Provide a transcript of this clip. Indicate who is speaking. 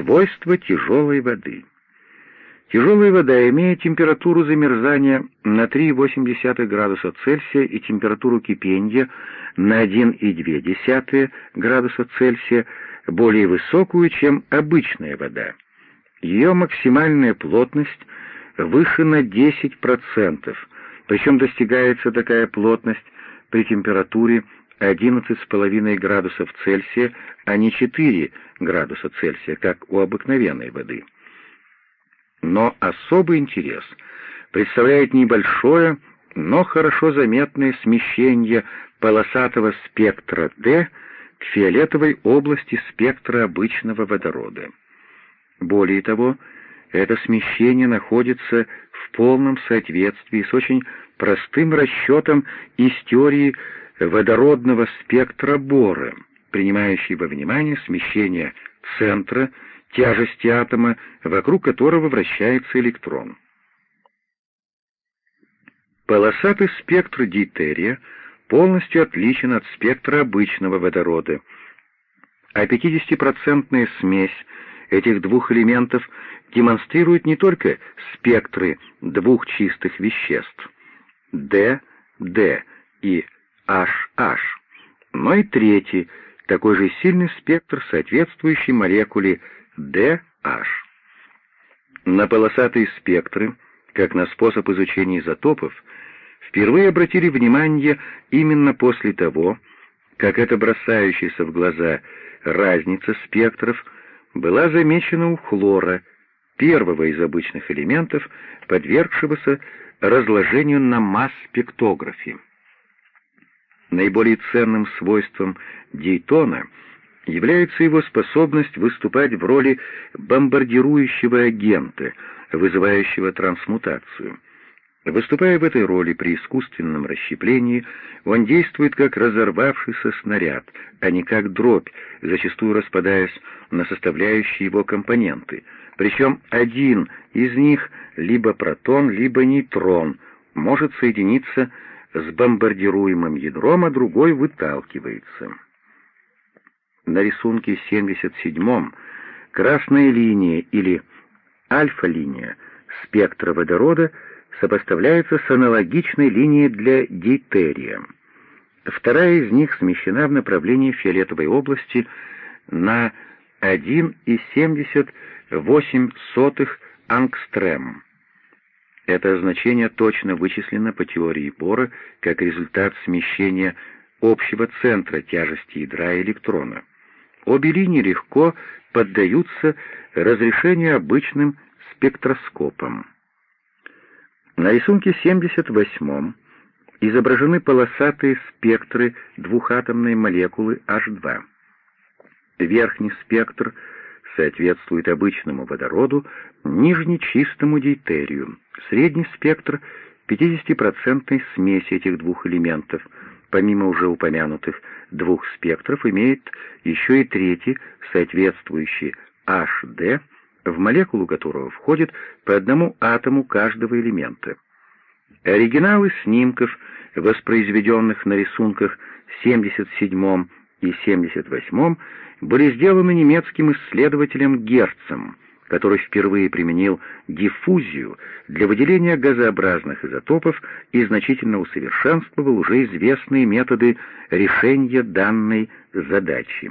Speaker 1: Свойства тяжелой воды. Тяжелая вода имеет температуру замерзания на 3,8 градуса Цельсия и температуру кипения на 1,2 градуса Цельсия более высокую, чем обычная вода. Ее максимальная плотность выше на 10%, причем достигается такая плотность при температуре 11,5 градусов Цельсия, а не 4 градуса Цельсия, как у обыкновенной воды. Но особый интерес представляет небольшое, но хорошо заметное смещение полосатого спектра D к фиолетовой области спектра обычного водорода. Более того, это смещение находится в полном соответствии с очень простым расчетом из теории водородного спектра Бора, принимающей во внимание смещение центра тяжести атома, вокруг которого вращается электрон. Полосатый спектр дейтерия полностью отличен от спектра обычного водорода, а 50% смесь этих двух элементов демонстрирует не только спектры двух чистых веществ D, D и HH, но и третий, такой же сильный спектр, соответствующий молекуле DH. На полосатые спектры, как на способ изучения изотопов, впервые обратили внимание именно после того, как эта бросающаяся в глаза разница спектров была замечена у хлора, первого из обычных элементов, подвергшегося разложению на масс-спектографе. Наиболее ценным свойством Дейтона является его способность выступать в роли бомбардирующего агента, вызывающего трансмутацию. Выступая в этой роли при искусственном расщеплении, он действует как разорвавшийся снаряд, а не как дробь, зачастую распадаясь на составляющие его компоненты. Причем один из них, либо протон, либо нейтрон, может соединиться с бомбардируемым ядром, а другой выталкивается. На рисунке 77 красная линия или альфа-линия спектра водорода сопоставляется с аналогичной линией для дейтерия. Вторая из них смещена в направлении фиолетовой области на 1,78 ангстрем. Это значение точно вычислено по теории Бора как результат смещения общего центра тяжести ядра электрона. Обе линии легко поддаются разрешению обычным спектроскопом. На рисунке 78 изображены полосатые спектры двухатомной молекулы H2. Верхний спектр соответствует обычному водороду, нижний — чистому дейтерию, средний спектр — 50% смеси этих двух элементов, помимо уже упомянутых двух спектров, имеет еще и третий, соответствующий HD, в молекулу которого входит по одному атому каждого элемента. Оригиналы снимков, воспроизведенных на рисунках 77 и 78, были сделаны немецким исследователем Герцем, который впервые применил диффузию для выделения газообразных изотопов и значительно усовершенствовал уже известные методы решения данной задачи.